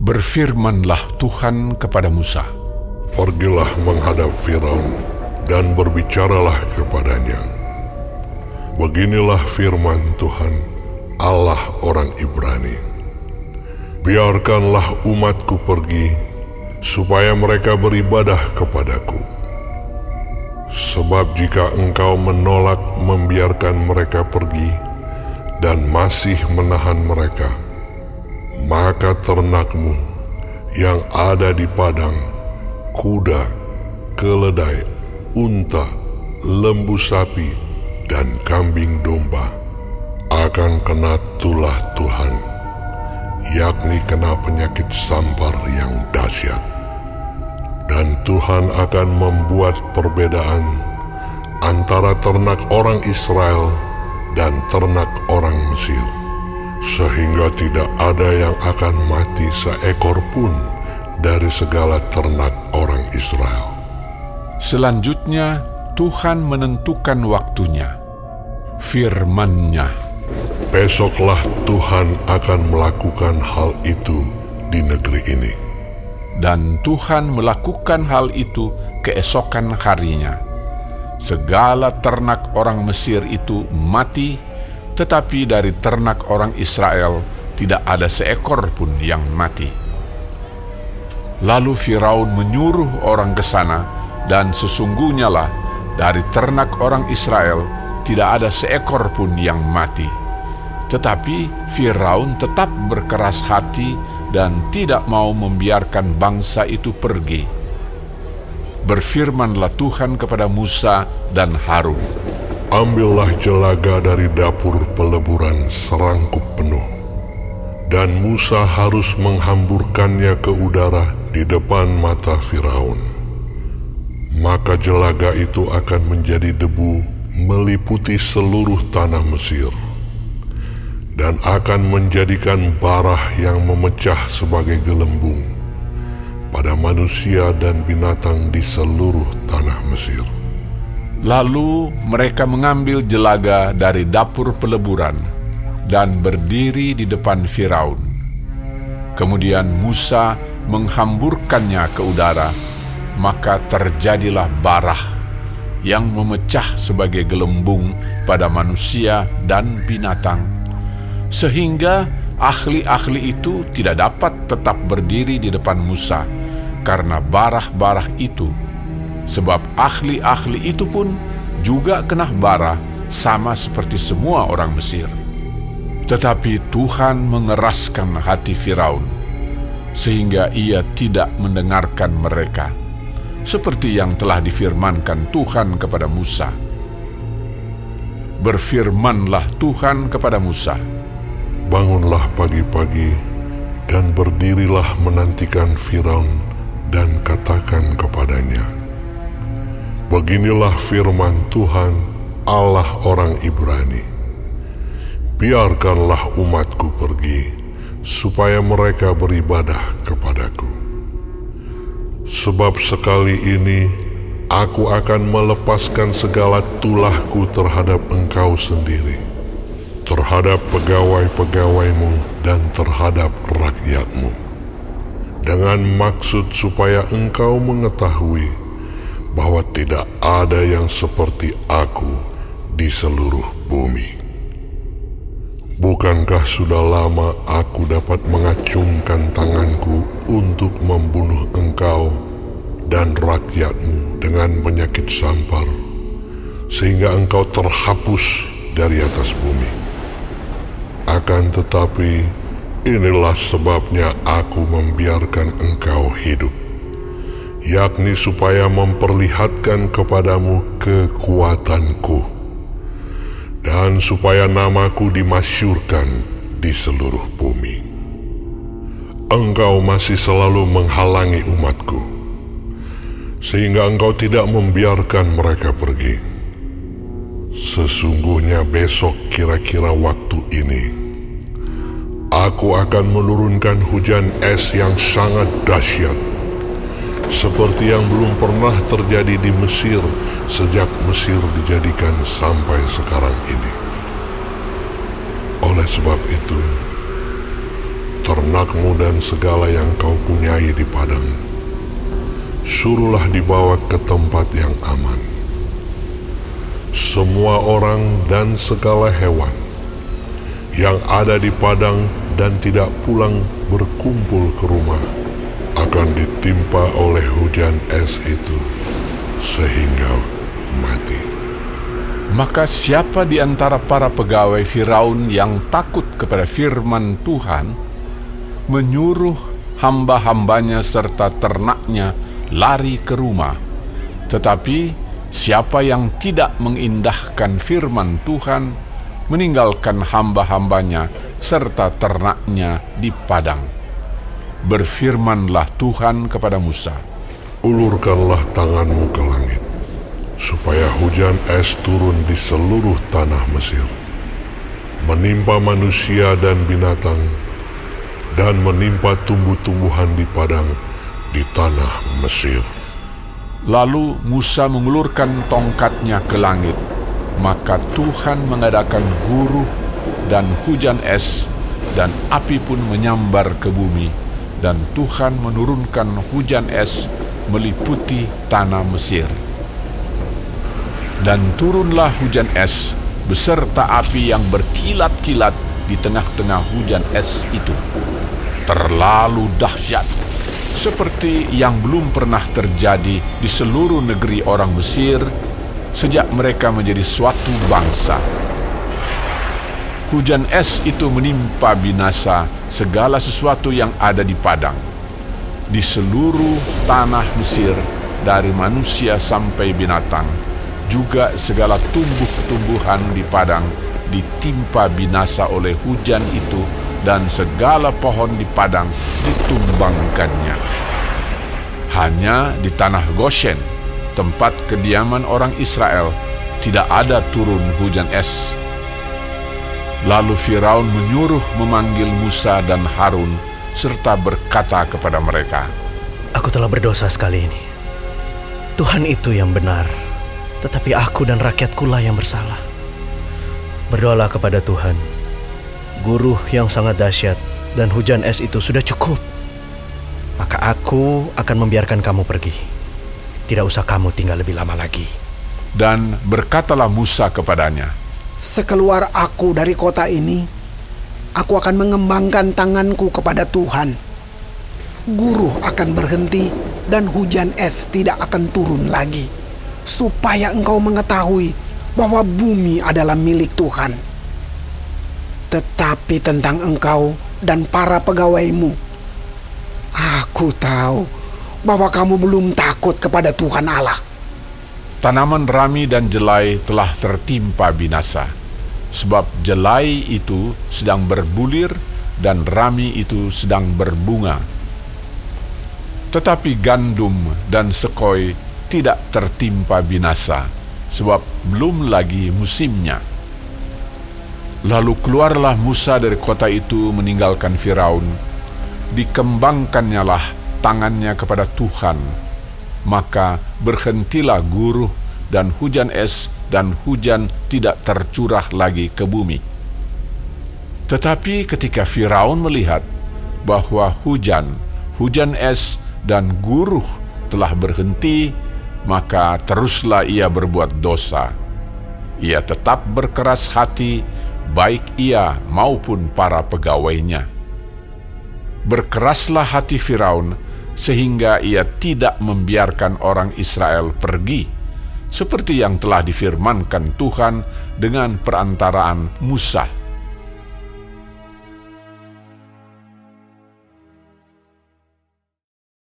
Berfirmanlah Tuhan kepada Musa, Pergilah menghadap Firaun dan berbicaralah kepadanya. Beginilah firman Tuhan, Allah orang Ibrani. Biarkanlah umatku pergi, supaya mereka beribadah kepadaku. Sebab jika engkau menolak membiarkan mereka pergi dan masih menahan mereka, maka ternakmu yang ada di padang, kuda, keledai, unta, lembu sapi, dan kambing domba akan kena tulah Tuhan, yakni kena penyakit sampar yang dahsyat. Dan Tuhan akan membuat perbedaan antara ternak orang Israel dan ternak orang Mesir sehingga tidak ada yang akan mati seekor pun dari segala ternak orang Israel. Selanjutnya Tuhan menentukan waktunya. Firman-Nya, Besoklah Tuhan akan melakukan hal itu di negeri ini. dan Tuhan melakukan hal itu keesokan harinya. Segala ternak orang Mesir itu mati, tetapi dari ternak orang Israel tidak ada seekor pun yang mati. Lalu Firaun menyuruh orang ke sana, dan sesungguhnya lah dari ternak orang Israel tidak ada seekor pun yang mati. Tetapi Firaun tetap berkeras hati dan tidak mau membiarkan bangsa itu pergi. Berfirmanlah Tuhan kepada Musa dan Harun, Ambillah jelaga dari dapur peleburan serangkup penuh. Dan Musa harus menghamburkannya ke udara di depan mata Firaun. Maka jelaga itu akan menjadi debu meliputi seluruh tanah Mesir dan akan menjadikan barah yang memecah sebagai gelembung pada manusia dan binatang di seluruh tanah Mesir. Lalu mereka mengambil jelaga dari dapur peleburan dan berdiri di depan Firaun. Kemudian Musa menghamburkannya ke udara, maka terjadilah barah yang memecah sebagai gelembung pada manusia dan binatang, sehingga ahli-ahli itu tidak dapat tetap berdiri di depan Musa karena barah-barah itu sebab ahli-ahli itu pun juga kena bara sama seperti semua orang Mesir. Tetapi Tuhan mengeraskan hati Firaun, sehingga ia tidak mendengarkan mereka, seperti yang telah difirmankan Tuhan kepada Musa. Berfirmanlah Tuhan kepada Musa, Bangunlah pagi-pagi dan berdirilah menantikan Firaun dan katakan kepadanya, Beginilah firman Tuhan Allah orang Ibrani. Biarkanlah umatku pergi, supaya mereka beribadah kepadaku. Sebab sekali ini aku akan melepaskan segala tulahku terhadap engkau sendiri, terhadap pegawai-pegawaimu dan terhadap rakyatmu, dengan maksud supaya engkau mengetahui bahwa tidak ada yang seperti aku di seluruh bumi. Bukankah sudah lama aku dapat mengacungkan tanganku untuk membunuh engkau dan rakyatmu dengan penyakit sampar, sehingga engkau terhapus dari atas bumi? Akan tetapi, inilah sebabnya aku membiarkan engkau hidup, yakni supaya memperlihatkan kepadamu kekuatanku dan supaya namaku dimasyurkan di seluruh bumi. Engkau masih selalu menghalangi umatku, sehingga engkau tidak membiarkan mereka pergi. Sesungguhnya besok kira-kira waktu ini, aku akan menurunkan hujan es yang sangat dahsyat, seperti yang belum pernah terjadi di Mesir sejak Mesir dijadikan sampai sekarang ini. Oleh sebab itu, ternakmu dan segala yang kau punyai di padang, suruhlah dibawa ke tempat yang aman. Semua orang dan segala hewan yang ada di padang dan tidak pulang berkumpul ke rumah akan ditimpa oleh hujan es itu sehingga mati. Maka siapa di antara para pegawai Firaun yang takut kepada firman Tuhan menyuruh hamba-hambanya serta ternaknya lari ke rumah. Tetapi siapa yang tidak mengindahkan firman Tuhan meninggalkan hamba-hambanya serta ternaknya di padang. Berfirmanlah Tuhan kepada Musa, Ulurkanlah tanganmu ke langit, supaya hujan es turun di seluruh tanah Mesir, menimpa manusia dan binatang, dan menimpa tumbuh-tumbuhan di padang di tanah Mesir. Lalu Musa mengulurkan tongkatnya ke langit, maka Tuhan mengadakan guru dan hujan es, dan api pun menyambar ke bumi, dan Tuhan menurunkan hujan es meliputi tanah Mesir. Dan turunlah hujan es beserta api yang berkilat-kilat di tengah-tengah hujan es itu. Terlalu dahsyat, seperti yang belum pernah terjadi di seluruh negeri orang Mesir sejak mereka menjadi suatu bangsa. Hujan es itu menimpa binasa segala sesuatu yang ada di padang. Di seluruh tanah Mesir, dari manusia sampai binatang, juga segala tumbuh-tumbuhan di padang ditimpa binasa oleh hujan itu dan segala pohon di padang ditumbangkannya. Hanya di tanah Goshen, tempat kediaman orang Israel, tidak ada turun hujan es Lalu Firaun menyuruh memanggil Musa dan Harun serta berkata kepada mereka, Aku telah berdosa sekali ini. Tuhan itu yang benar, tetapi aku dan rakyatku lah yang bersalah. Berdoalah kepada Tuhan. Guru yang sangat dahsyat dan hujan es itu sudah cukup. Maka aku akan membiarkan kamu pergi. Tidak usah kamu tinggal lebih lama lagi. Dan berkatalah Musa kepadanya, Sekeluar aku dari kota ini, aku akan mengembangkan tanganku kepada Tuhan. Guru akan berhenti dan hujan es tidak akan turun lagi, supaya engkau mengetahui bahwa bumi adalah milik Tuhan. Tetapi tentang engkau dan para pegawaimu, aku tahu bahwa kamu belum takut kepada Tuhan Allah tanaman rami dan jelai telah tertimpa binasa, sebab jelai itu sedang berbulir dan rami itu sedang berbunga. Tetapi gandum dan sekoi tidak tertimpa binasa, sebab belum lagi musimnya. Lalu keluarlah Musa dari kota itu meninggalkan Firaun, dikembangkannya lah tangannya kepada Tuhan, maka berhentilah guru dan hujan es dan hujan tidak tercurah lagi ke bumi. Tetapi ketika Firaun melihat bahwa hujan, hujan es dan guruh telah berhenti, maka teruslah ia berbuat dosa. Ia tetap berkeras hati, baik ia maupun para pegawainya. Berkeraslah hati Firaun sehingga ia tidak membiarkan orang Israel pergi, seperti yang telah difirmankan Tuhan dengan perantaraan Musa